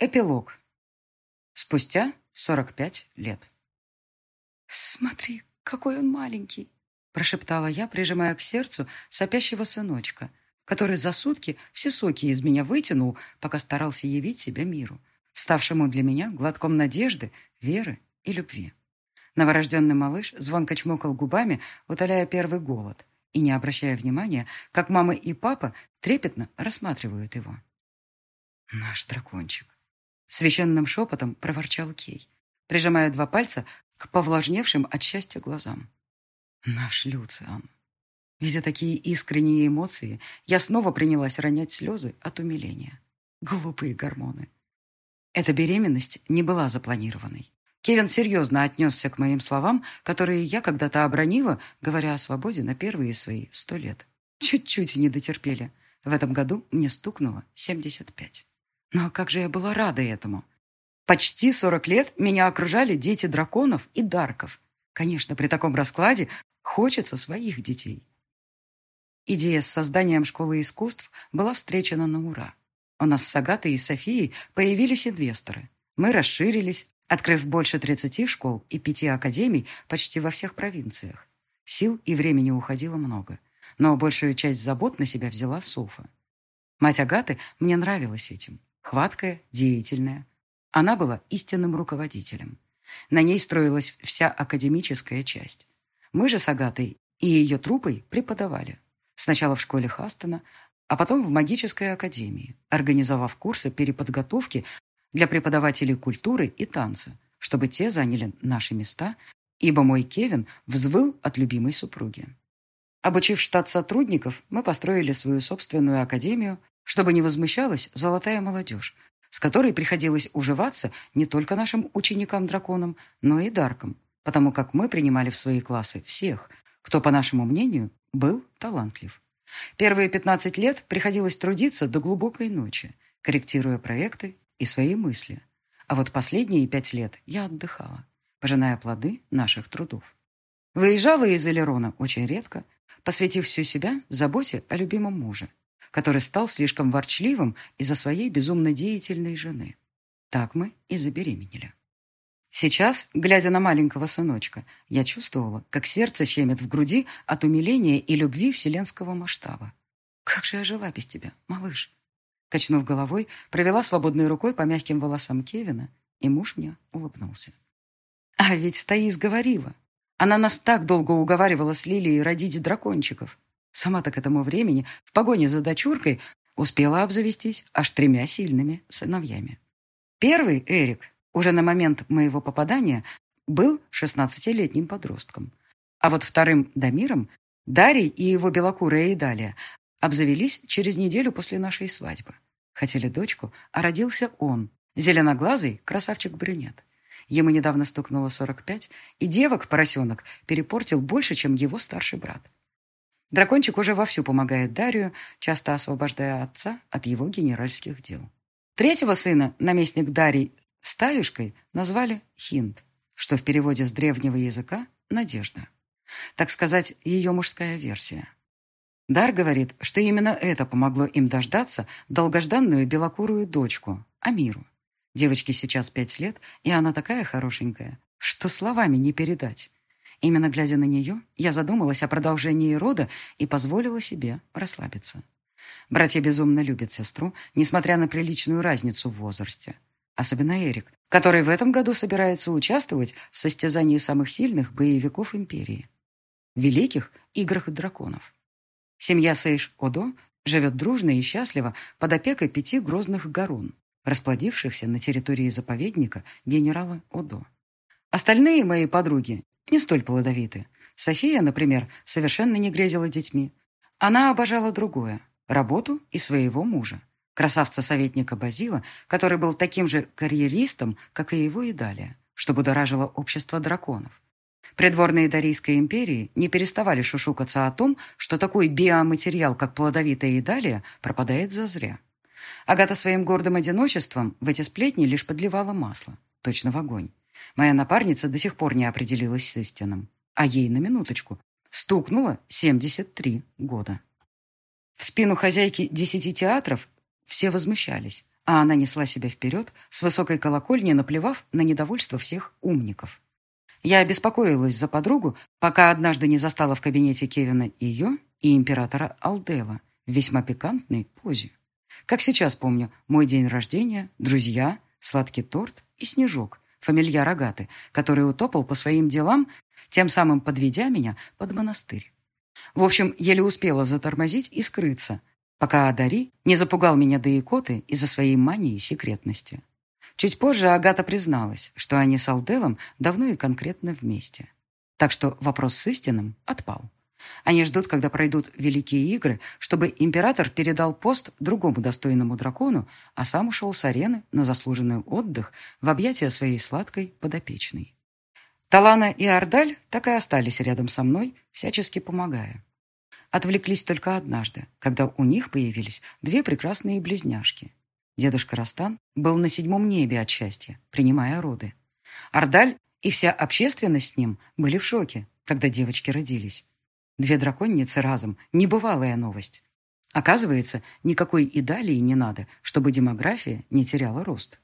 Эпилог. Спустя 45 лет. «Смотри, какой он маленький!» прошептала я, прижимая к сердцу сопящего сыночка, который за сутки все соки из меня вытянул, пока старался явить себя миру, ставшему для меня глотком надежды, веры и любви. Новорожденный малыш звонко чмокал губами, утоляя первый голод, и не обращая внимания, как мама и папа трепетно рассматривают его. «Наш дракончик», Священным шепотом проворчал Кей, прижимая два пальца к повлажневшим от счастья глазам. Наш Люциан. Видя такие искренние эмоции, я снова принялась ронять слезы от умиления. Глупые гормоны. Эта беременность не была запланированной. Кевин серьезно отнесся к моим словам, которые я когда-то обронила, говоря о свободе на первые свои сто лет. Чуть-чуть не дотерпели. В этом году мне стукнуло 75. Но как же я была рада этому. Почти 40 лет меня окружали дети драконов и дарков. Конечно, при таком раскладе хочется своих детей. Идея с созданием школы искусств была встречена на ура. У нас с Агатой и Софией появились инвесторы. Мы расширились, открыв больше 30 школ и 5 академий почти во всех провинциях. Сил и времени уходило много, но большую часть забот на себя взяла Софа. Мать Агаты мне нравилась этим. Хваткая, деятельная. Она была истинным руководителем. На ней строилась вся академическая часть. Мы же с Агатой и ее трупой преподавали. Сначала в школе Хастона, а потом в магической академии, организовав курсы переподготовки для преподавателей культуры и танца, чтобы те заняли наши места, ибо мой Кевин взвыл от любимой супруги. Обучив штат сотрудников, мы построили свою собственную академию чтобы не возмущалась золотая молодежь, с которой приходилось уживаться не только нашим ученикам-драконам, но и даркам, потому как мы принимали в свои классы всех, кто, по нашему мнению, был талантлив. Первые 15 лет приходилось трудиться до глубокой ночи, корректируя проекты и свои мысли. А вот последние пять лет я отдыхала, пожиная плоды наших трудов. Выезжала из Элерона очень редко, посвятив всю себя заботе о любимом муже который стал слишком ворчливым из-за своей безумно деятельной жены. Так мы и забеременели. Сейчас, глядя на маленького сыночка, я чувствовала, как сердце щемит в груди от умиления и любви вселенского масштаба. «Как же я жила без тебя, малыш?» Качнув головой, провела свободной рукой по мягким волосам Кевина, и муж мне улыбнулся. «А ведь Таис говорила. Она нас так долго уговаривала с Лилией родить дракончиков. Сама-то к этому времени, в погоне за дочуркой, успела обзавестись аж тремя сильными сыновьями. Первый, Эрик, уже на момент моего попадания, был 16-летним подростком. А вот вторым, Дамиром, Дарий и его белокурая Идалия обзавелись через неделю после нашей свадьбы. Хотели дочку, а родился он, зеленоглазый красавчик-брюнет. Ему недавно стукнуло 45, и девок-поросенок перепортил больше, чем его старший брат. Дракончик уже вовсю помогает Дарию, часто освобождая отца от его генеральских дел. Третьего сына, наместник Дарий, стаюшкой назвали Хинд, что в переводе с древнего языка «надежда». Так сказать, ее мужская версия. Дар говорит, что именно это помогло им дождаться долгожданную белокурую дочку, Амиру. Девочке сейчас пять лет, и она такая хорошенькая, что словами не передать. Именно глядя на нее, я задумалась о продолжении рода и позволила себе расслабиться. Братья безумно любят сестру, несмотря на приличную разницу в возрасте. Особенно Эрик, который в этом году собирается участвовать в состязании самых сильных боевиков Империи. Великих играх драконов. Семья Сейш-Одо живет дружно и счастливо под опекой пяти грозных горун, расплодившихся на территории заповедника генерала Одо. Остальные мои подруги не столь плодовиты. София, например, совершенно не грезила детьми. Она обожала другое – работу и своего мужа. Красавца-советника Базила, который был таким же карьеристом, как и его и далее, что будоражило общество драконов. Придворные Дарийской империи не переставали шушукаться о том, что такой биоматериал, как плодовитая идалия, пропадает зазря. Агата своим гордым одиночеством в эти сплетни лишь подливала масло, точно в огонь. Моя напарница до сих пор не определилась с истинным. А ей на минуточку стукнуло 73 года. В спину хозяйки десяти театров все возмущались, а она несла себя вперед, с высокой колокольни наплевав на недовольство всех умников. Я беспокоилась за подругу, пока однажды не застала в кабинете Кевина ее и императора Алдела в весьма пикантной позе. Как сейчас помню, мой день рождения, друзья, сладкий торт и снежок, фамильяр Агаты, который утопал по своим делам, тем самым подведя меня под монастырь. В общем, еле успела затормозить и скрыться, пока Адари не запугал меня до икоты из-за своей мании секретности. Чуть позже Агата призналась, что они с Алделом давно и конкретно вместе. Так что вопрос с истинным отпал. Они ждут, когда пройдут Великие игры, чтобы император передал пост другому достойному дракону, а сам ушел с арены на заслуженный отдых в объятия своей сладкой подопечной. Талана и Ардаль так и остались рядом со мной, всячески помогая. Отвлеклись только однажды, когда у них появились две прекрасные близняшки – Дедушка Растан был на седьмом небе от счастья, принимая роды. Ардаль и вся общественность с ним были в шоке, когда девочки родились. Две драконницы разом – небывалая новость. Оказывается, никакой и далее не надо, чтобы демография не теряла рост.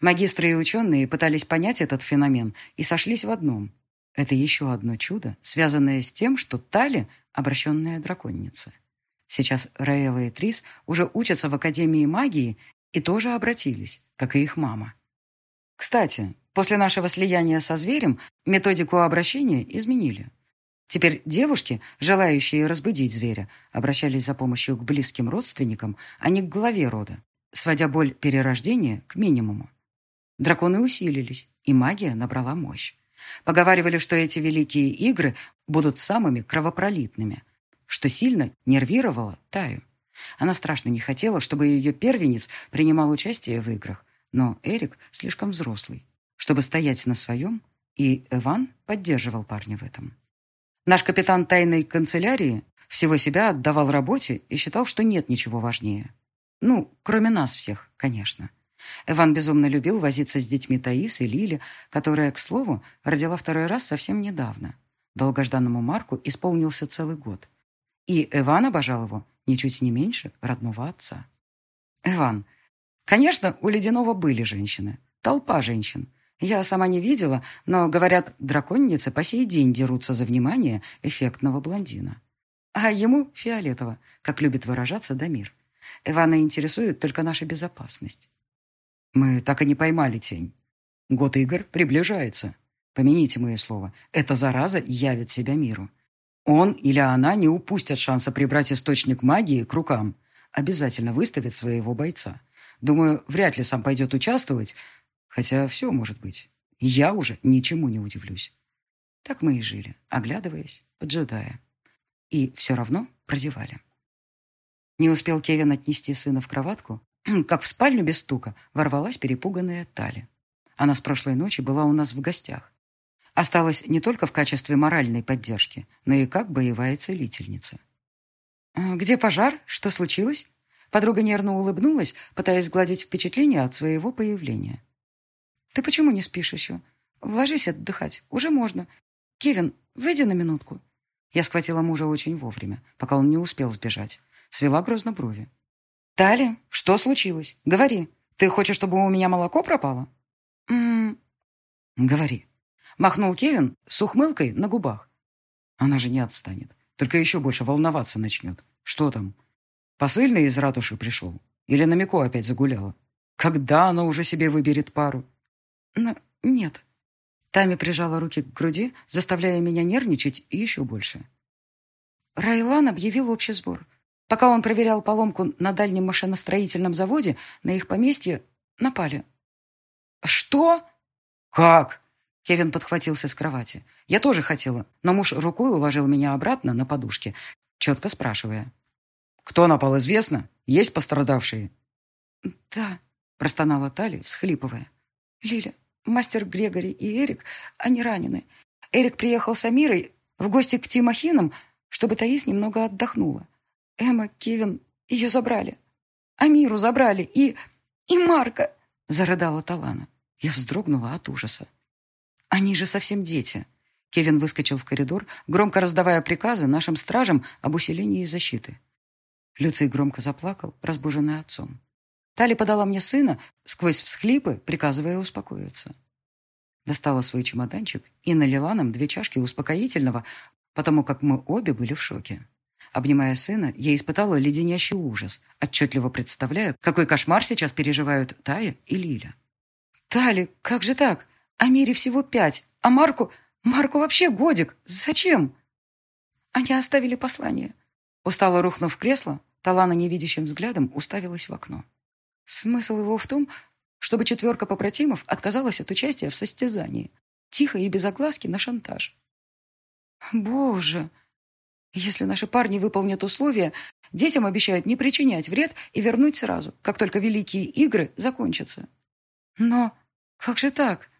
Магистры и ученые пытались понять этот феномен и сошлись в одном. Это еще одно чудо, связанное с тем, что Тали – обращенная драконница – Сейчас Раэла и Трис уже учатся в Академии магии и тоже обратились, как и их мама. Кстати, после нашего слияния со зверем методику обращения изменили. Теперь девушки, желающие разбудить зверя, обращались за помощью к близким родственникам, а не к главе рода, сводя боль перерождения к минимуму. Драконы усилились, и магия набрала мощь. Поговаривали, что эти великие игры будут самыми кровопролитными – что сильно нервировало Таю. Она страшно не хотела, чтобы ее первенец принимал участие в играх, но Эрик слишком взрослый, чтобы стоять на своем, и Эван поддерживал парня в этом. Наш капитан тайной канцелярии всего себя отдавал работе и считал, что нет ничего важнее. Ну, кроме нас всех, конечно. Эван безумно любил возиться с детьми Таис и Лили, которая, к слову, родила второй раз совсем недавно. Долгожданному Марку исполнился целый год. И Эван обожал его ничуть не меньше родного отца. Эван. Конечно, у Ледяного были женщины. Толпа женщин. Я сама не видела, но, говорят, драконницы по сей день дерутся за внимание эффектного блондина. А ему фиолетово, как любит выражаться Дамир. Ивана интересует только наша безопасность. Мы так и не поймали тень. Год игр приближается. Помяните мое слово, эта зараза явит себя миру. Он или она не упустят шанса прибрать источник магии к рукам. Обязательно выставят своего бойца. Думаю, вряд ли сам пойдет участвовать, хотя все может быть. Я уже ничему не удивлюсь. Так мы и жили, оглядываясь, поджидая. И все равно прозевали. Не успел Кевин отнести сына в кроватку, как в спальню без стука ворвалась перепуганная Тали. Она с прошлой ночи была у нас в гостях осталась не только в качестве моральной поддержки, но и как боевая целительница. «А «Где пожар? Что случилось?» Подруга нервно улыбнулась, пытаясь сгладить впечатление от своего появления. «Ты почему не спишь еще? Ложись отдыхать, уже можно. Кевин, выйди на минутку». Я схватила мужа очень вовремя, пока он не успел сбежать. Свела грозно брови. «Тали, что случилось? Говори. Ты хочешь, чтобы у меня молоко пропало?» «М -м «Говори», Махнул Кевин с ухмылкой на губах. Она же не отстанет. Только еще больше волноваться начнет. Что там? Посыльный из ратуши пришел? Или на Мико опять загуляла? Когда она уже себе выберет пару? Но нет. Тами прижала руки к груди, заставляя меня нервничать еще больше. Райлан объявил общий сбор. Пока он проверял поломку на дальнем машиностроительном заводе, на их поместье напали. «Что?» «Как?» Кевин подхватился с кровати. Я тоже хотела, но муж рукой уложил меня обратно на подушке, четко спрашивая. «Кто напал, известно? Есть пострадавшие?» «Да», — простонала Тали, всхлипывая. «Лиля, мастер Грегори и Эрик, они ранены. Эрик приехал с Амирой в гости к Тимохинам, чтобы Таис немного отдохнула. Эмма, Кевин, ее забрали. Амиру забрали и... и Марка!» — зарыдала Талана. Я вздрогнула от ужаса. Они же совсем дети. Кевин выскочил в коридор, громко раздавая приказы нашим стражам об усилении защиты. Люций громко заплакал, разбуженный отцом. Тали подала мне сына, сквозь всхлипы, приказывая успокоиться. Достала свой чемоданчик и налила нам две чашки успокоительного, потому как мы обе были в шоке. Обнимая сына, я испытала леденящий ужас, отчетливо представляя, какой кошмар сейчас переживают Тая и Лиля. «Тали, как же так? А Мире всего пять, а Марку... Марку вообще годик. Зачем?» Они оставили послание. Устало рухнув в кресло, Талана невидящим взглядом уставилась в окно. Смысл его в том, чтобы четверка попротимов отказалась от участия в состязании. Тихо и без огласки на шантаж. «Боже! Если наши парни выполнят условия, детям обещают не причинять вред и вернуть сразу, как только великие игры закончатся. Но как же так?»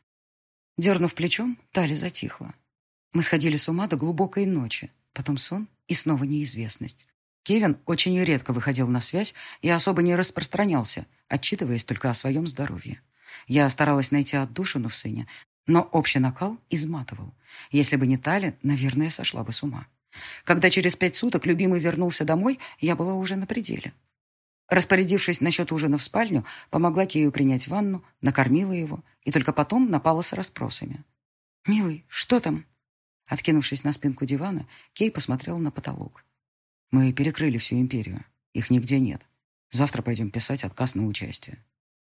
Дернув плечом, Тали затихла. Мы сходили с ума до глубокой ночи, потом сон и снова неизвестность. Кевин очень редко выходил на связь и особо не распространялся, отчитываясь только о своем здоровье. Я старалась найти отдушину в сыне, но общий накал изматывал. Если бы не Тали, наверное, сошла бы с ума. Когда через пять суток любимый вернулся домой, я была уже на пределе. Распорядившись насчет ужина в спальню, помогла Кею принять ванну, накормила его и только потом напала с расспросами. «Милый, что там?» Откинувшись на спинку дивана, Кей посмотрел на потолок. Мы перекрыли всю империю. Их нигде нет. Завтра пойдем писать отказ на участие.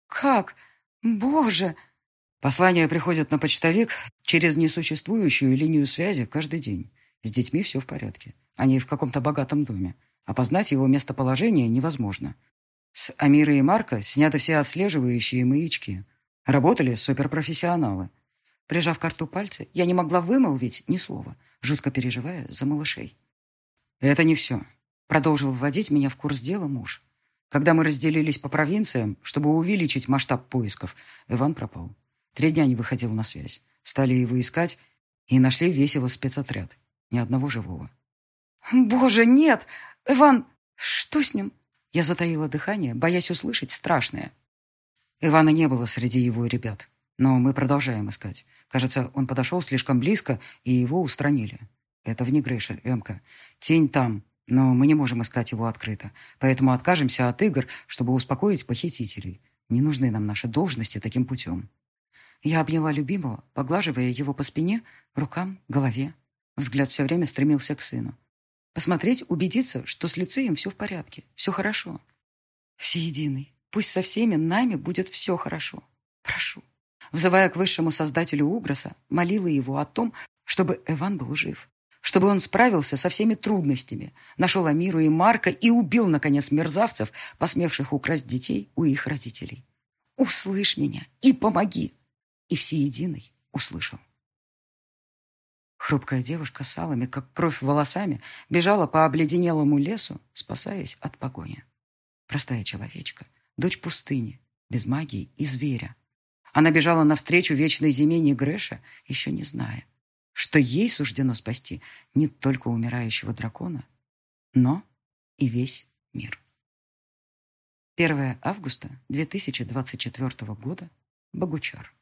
Как? Боже! Послания приходят на почтовик через несуществующую линию связи каждый день. С детьми все в порядке. Они в каком-то богатом доме. Опознать его местоположение невозможно. С Амиры и Марка сняты все отслеживающие маячки. Работали суперпрофессионалы. Прижав к рту пальцы, я не могла вымолвить ни слова, жутко переживая за малышей. «Это не все», — продолжил вводить меня в курс дела муж. Когда мы разделились по провинциям, чтобы увеличить масштаб поисков, Иван пропал. Три дня не выходил на связь. Стали его искать и нашли весь его спецотряд. Ни одного живого. «Боже, нет! Иван, что с ним?» Я затаила дыхание, боясь услышать страшное. Ивана не было среди его ребят. Но мы продолжаем искать. Кажется, он подошел слишком близко, и его устранили. Это в Негрыше, Эмка. Тень там, но мы не можем искать его открыто. Поэтому откажемся от игр, чтобы успокоить похитителей. Не нужны нам наши должности таким путем. Я обняла любимого, поглаживая его по спине, рукам, голове. Взгляд все время стремился к сыну. Посмотреть, убедиться, что с Люцием все в порядке, все хорошо. Всеединый, пусть со всеми нами будет все хорошо. Прошу. Взывая к высшему создателю Угроса, молила его о том, чтобы Эван был жив чтобы он справился со всеми трудностями, нашел Амиру и Марка и убил, наконец, мерзавцев, посмевших украсть детей у их родителей. «Услышь меня и помоги!» И всеединый услышал. Хрупкая девушка с алыми, как кровь волосами, бежала по обледенелому лесу, спасаясь от погони. Простая человечка, дочь пустыни, без магии и зверя. Она бежала навстречу вечной зиме Негреша, еще не зная, что ей суждено спасти не только умирающего дракона, но и весь мир. 1 августа 2024 года. Богучар.